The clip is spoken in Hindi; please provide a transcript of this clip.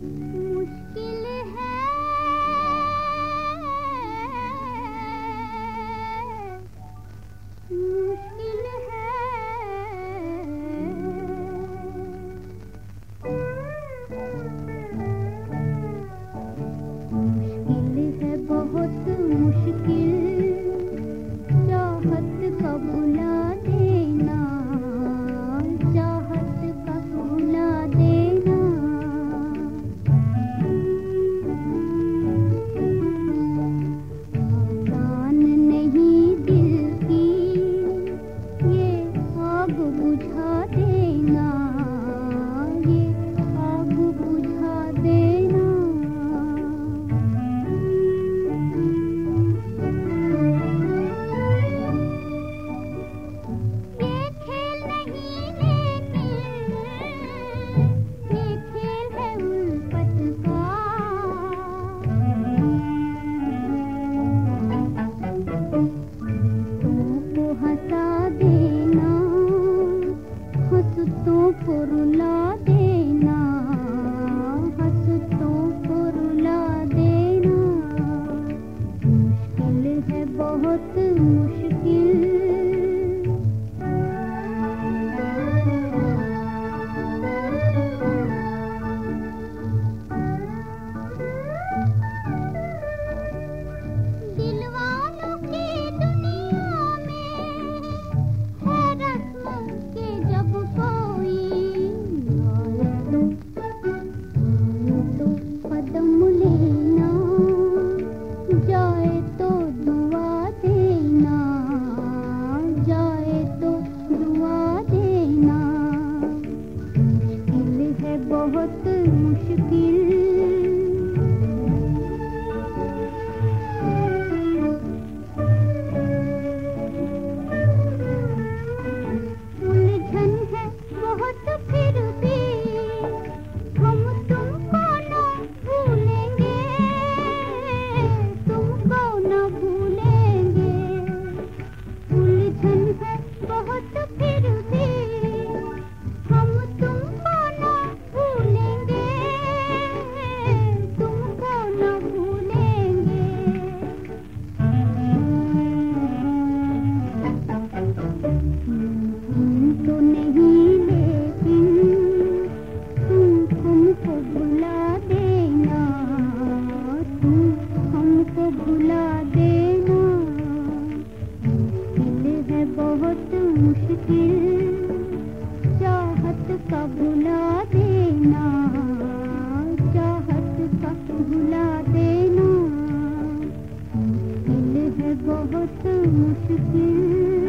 Mm-hmm. பொருளாதே खुश की भुला देना। मुश्किल है बहुत मुश्किल, चाहत का भुला देना। चाहत का भुला देना। मुश्किल है बहुत मुश्किल।